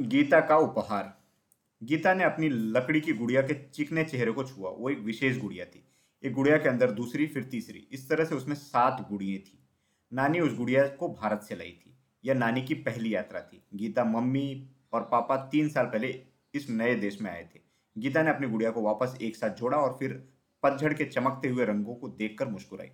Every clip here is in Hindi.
गीता का उपहार। गीता ने अपनी लकड़ी की गुड़िया के चिकने चेहरे को छुआ। वो एक विशेष गुड़िया थी। एक गुड़िया के अंदर दूसरी, फिर तीसरी। इस तरह से उसमें सात गुड़ियाँ थी। नानी उस गुड़िया को भारत से लाई थी। यह नानी की पहली यात्रा थी। गीता मम्मी और पापा तीन साल पहले इस नए देश में आए थे। गीता ने अपनी गुड़िया को वापस एक साथ जोड़ा और फिर पतझड़ के चमकते हुए रंगों को देखकर मुस्कुराई।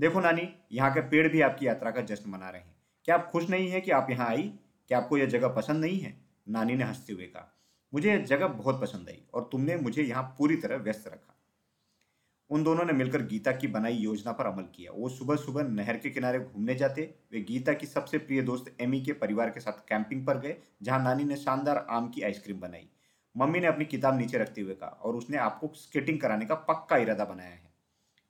देखो नानी, यहाँ के पेड़ भी आपकी यात्रा का जश्न मना रहे हैं। क्या आप खुश नहीं है कि आप यहाँ आई? क्या आपको यह जगह पसंद नहीं है? नानी ने हँसते हुए कहा, मुझे यह जगह बहुत पसंद आई और तुमने मुझे यहाँ पूरी तरह व्यस्त रखा उन दोनों ने मिलकर गीता की बनाई योजना पर अमल किया। वो सुबह सुबह नहर के किनारे घूमने जाते। वे गीता की सबसे प्रिय दोस्त एमी के परिवार के साथ कैंपिंग पर गए, जहाँ नानी ने शानदार आम की आइसक्रीम बनाई। मम्मी ने अपनी किताब नीचे रखते हुए कहा, और उसने आपको स्केटिंग कराने का पक्का इरादा बनाया है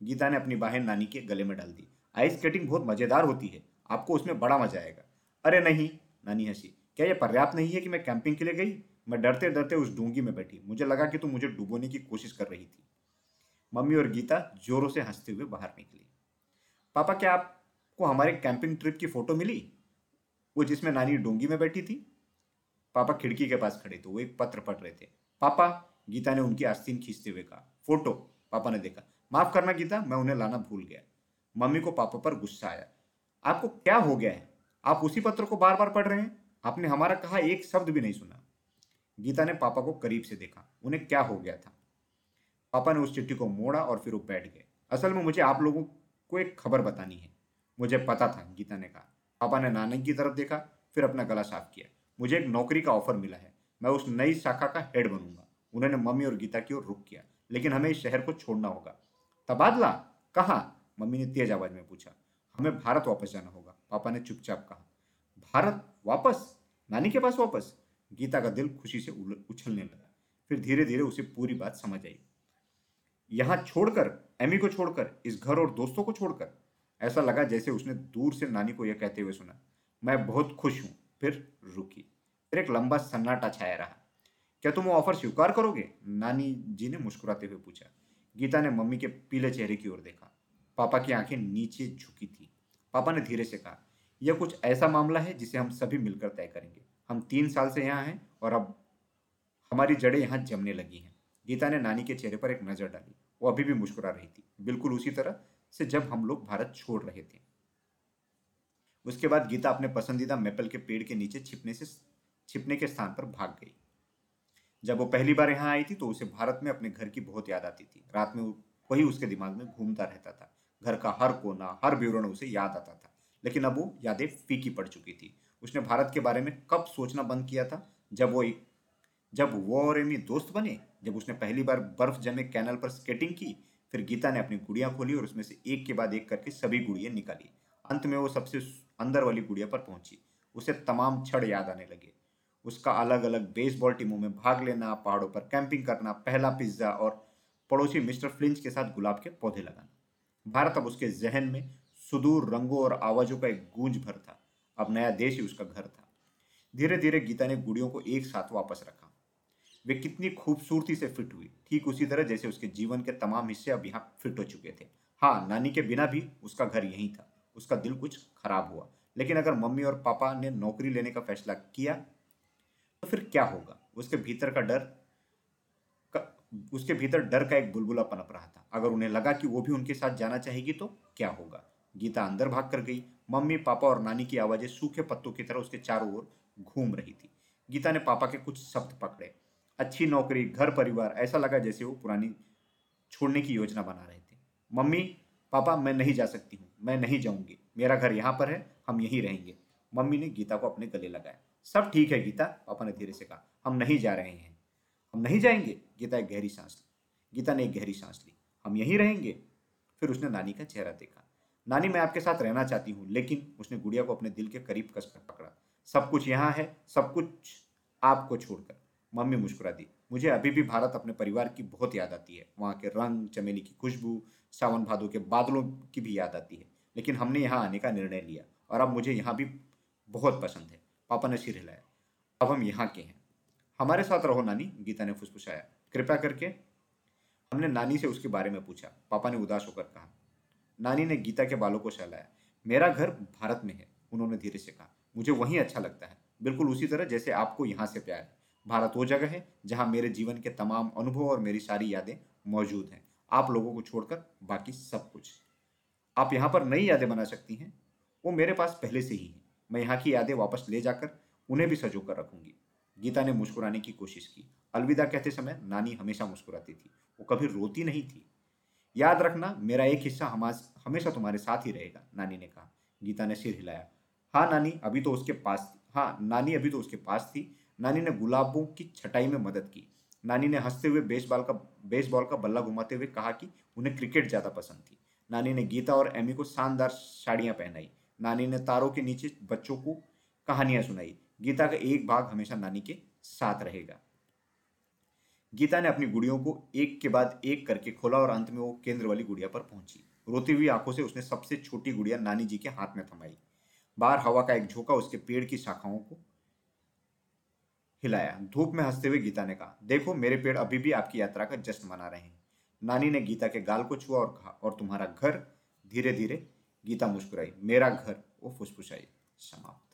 गीता ने अपनी बाहें नानी के गले में डाल दी। आइस स्केटिंग बहुत मज़ेदार होती है। आपको उसमें बड़ा मज़ा आएगा अरे नहीं, नानी हँसी क्या यह पर्याप्त नहीं है कि मैं कैंपिंग के लिए गई? मैं डरते डरते उस डूँगी में बैठी। मुझे लगा कि तुम मुझे डुबोने की कोशिश कर रही थी। मम्मी और गीता जोरों से हँसते हुए बाहर निकली। पापा, क्या आपको हमारे कैंपिंग ट्रिप की फ़ोटो मिली? वो जिसमें नानी डोंगी में बैठी थी। पापा खिड़की के पास खड़े थे, वो एक पत्र पढ़ रहे थे। पापा, गीता ने उनकी आस्तीन खींचते हुए कहा, फ़ोटो, पापा ने देखा। माफ़ करना गीता, मैं उन्हें लाना भूल गया। मम्मी को पापा पर गुस्सा आया। आपको क्या हो गया है? आप उसी पत्र को बार बार पढ़ रहे हैं? आपने हमारा कहा एक शब्द भी नहीं सुना। गीता ने पापा को करीब से देखा। उन्हें क्या हो गया था? पापा ने उस चिट्ठी को मोड़ा और फिर वो बैठ गए। असल में मुझे आप लोगों को एक खबर बतानी है। मुझे पता था, गीता ने कहा। पापा ने नानक की तरफ़ देखा, फिर अपना गला साफ़ किया। मुझे एक नौकरी का ऑफ़र मिला है। मैं उस नई शाखा का हेड बनूँगा। उन्होंने मम्मी और गीता की ओर रुख किया। लेकिन हमें इस शहर को छोड़ना होगा। तबादला? कहाँ? मम्मी ने तेज आवाज़ में पूछा। हमें भारत वापस जाना होगा। पापा ने चुपचाप कहा। भारत वापस? नानी के पास वापस, गीता का दिल खुशी से उछलने लगा। फिर धीरे धीरे उसे पूरी बात समझ आई। यहाँ छोड़कर, एमी को छोड़कर, इस घर और दोस्तों को छोड़कर, ऐसा लगा जैसे उसने दूर से नानी को यह कहते हुए सुना, मैं बहुत खुश हूँ। फिर रुकी। फिर एक लंबा सन्नाटा छाया रहा। क्या तुम वो ऑफ़र स्वीकार करोगे? नानी जी ने मुस्कुराते हुए पूछा। गीता ने मम्मी के पीले चेहरे की ओर देखा। पापा की आँखें नीचे झुकी थी। पापा ने धीरे से कहा यह कुछ ऐसा मामला है जिसे हम सभी मिलकर तय करेंगे। हम तीन साल से यहाँ हैं और अब हमारी जड़ें यहाँ जमने लगी हैं। गीता ने नानी के चेहरे पर एक नज़र डाली। वो अभी भी मुस्कुरा रही थी। बिल्कुल उसी तरह से जब हम लोग भारत छोड़ रहे थे। उसके बाद गीता अपने पसंदीदा मेपल के पेड़ के नीचे छिपने से छिपने के स्थान पर भाग गई। जब वो पहली बार यहाँ आई थी तो उसे भारत में अपने घर की बहुत याद आती थी। रात में वही उसके दिमाग में घूमता रहता था। घर का हर कोना, हर विवरण उसे याद आता था। लेकिन अब वो यादें फीकी पड़ चुकी थी। उसने भारत के बारे में कब सोचना बंद किया था? जब वो एक जब वो और एमी दोस्त बने, जब उसने पहली बार बर्फ़ जमे कैनल पर स्केटिंग की, फिर गीता ने अपनी गुड़िया खोली और उसमें से एक के बाद एक करके सभी गुड़िया निकाली। अंत में वो सबसे अंदर वाली गुड़िया पर पहुँची। उसे तमाम क्षण याद आने लगे। उसका अलग अलग बेसबॉल टीमों में भाग लेना, पहाड़ों पर कैंपिंग करना, पहला पिज्जा और पड़ोसी मिस्टर फ्लिंच के साथ गुलाब के पौधे लगाना। भारत अब उसके जहन में सुदूर रंगों और आवाजों का एक गूंज भर था। अब नया देश ही उसका घर था। धीरे धीरे गीता ने गुड़ियों को एक साथ वापस रखा। वे कितनी खूबसूरती से फिट हुई। ठीक उसी तरह जैसे उसके जीवन के तमाम हिस्से अब यहाँ फिट हो चुके थे। हाँ नानी के बिना भी उसका घर यहीं था। उसका दिल कुछ खराब हुआ। लेकिन अगर मम्मी और पापा ने नौकरी लेने का फैसला किया तो फिर क्या होगा? उसके भीतर का डर उसके भीतर डर का एक बुलबुला पनप रहा था। अगर उन्हें लगा कि वो भी उनके साथ जाना चाहेगी तो क्या होगा? गीता अंदर भाग कर गई। मम्मी, पापा और नानी की आवाज़ें सूखे पत्तों की तरह उसके चारों ओर घूम रही थी। गीता ने पापा के कुछ शब्द पकड़े। अच्छी नौकरी, घर परिवार, ऐसा लगा जैसे वो पुरानी छोड़ने की योजना बना रहे थे। मम्मी, पापा, मैं नहीं जा सकती हूँ। मैं नहीं जाऊँगी। मेरा घर यहाँ पर है। हम यहीं रहेंगे। मम्मी ने गीता को अपने गले लगाया। सब ठीक है गीता? पापा ने धीरे से कहा। हम नहीं जा रहे हैं। हम नहीं जाएँगे? गीता एक गहरी सांस ली। गीता ने एक गहरी सांस ली। हम यहीं रहेंगे? फिर उसने नानी का चेहरा देखा। नानी मैं आपके साथ रहना चाहती हूँ, लेकिन उसने गुड़िया को अपने दिल के करीब कसकर पकड़ा। सब कुछ यहाँ है, सब कुछ आपको छोड़कर। मम्मी मुस्कुरा दी। मुझे अभी भी भारत अपने परिवार की बहुत याद आती है। वहाँ के रंग, चमेली की खुशबू, सावन भादों के बादलों की भी याद आती है। लेकिन हमने यहाँ आने का निर्णय लिया और अब मुझे यहाँ भी बहुत पसंद है। पापा ने सिर हिलाया। अब हम यहाँ के हैं। हमारे साथ रहो नानी, गीता ने फुसफुसाया। कृपया करके हमने नानी से उसके बारे में पूछा। पापा ने उदास होकर कहा नानी ने गीता के बालों को सहलाया मेरा घर भारत में है, उन्होंने धीरे से कहा। मुझे वहीं अच्छा लगता है। बिल्कुल उसी तरह जैसे आपको यहाँ से प्यार है। भारत वो जगह है जहाँ मेरे जीवन के तमाम अनुभव और मेरी सारी यादें मौजूद हैं। आप लोगों को छोड़कर बाकी सब कुछ। आप यहाँ पर नई यादें बना सकती हैं। वो मेरे पास पहले से ही हैं। मैं यहाँ की यादें वापस ले जाकर उन्हें भी सजो कर रखूँगी। गीता ने मुस्कुराने की कोशिश की। अलविदा कहते समय नानी हमेशा मुस्कुराती थी। वो कभी रोती नहीं थी। याद रखना, मेरा एक हिस्सा हमेशा तुम्हारे साथ ही रहेगा, नानी ने कहा। गीता ने सिर हिलाया। हाँ नानी, अभी तो उसके पास हाँ नानी अभी तो उसके पास थी। नानी ने गुलाबों की छटाई में मदद की। नानी ने हँसते हुए बेसबॉल का बेसबॉल का बल्ला घुमाते हुए कहा कि उन्हें क्रिकेट ज़्यादा पसंद थी। नानी ने गीता और एमी को शानदार साड़ियाँ पहनाई। नानी ने तारों के नीचे बच्चों को कहानियाँ सुनाई। गीता का एक भाग हमेशा नानी के साथ रहेगा। गीता ने अपनी गुड़ियों को एक के बाद एक करके खोला और अंत में वो केंद्र वाली गुड़िया पर पहुँची। रोती हुई आँखों से उसने सबसे छोटी गुड़िया नानी जी के हाथ में थमाई। बाहर हवा का एक झोंका उसके पेड़ की शाखाओं को हिलाया। धूप में हँसते हुए गीता ने कहा, देखो, मेरे पेड़ अभी भी आपकी यात्रा का जश्न मना रहे हैं। नानी ने गीता के गाल को छुआ और कहा, और तुम्हारा घर? धीरे धीरे गीता मुस्कुराई, मेरा घर, वो फुसफुसाई, समाप्त।